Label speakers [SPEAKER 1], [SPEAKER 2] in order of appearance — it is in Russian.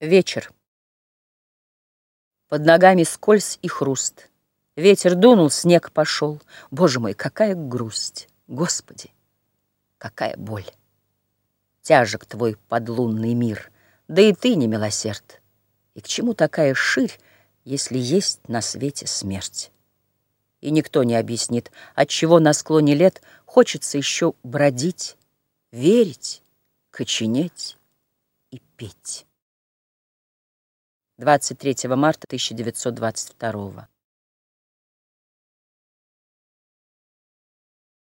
[SPEAKER 1] Вечер. Под ногами скользь и хруст. Ветер дунул, снег пошел. Боже мой, какая грусть! Господи, какая боль! Тяжек твой подлунный мир, да и ты не милосерд. И к чему такая ширь, если есть на свете смерть? И никто не объяснит, отчего на склоне лет хочется еще бродить, верить, коченеть и петь. 23 марта 1922